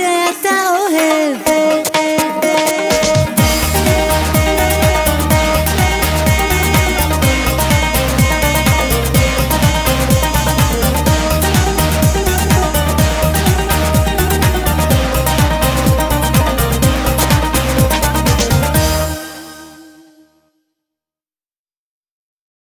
मुझे आता है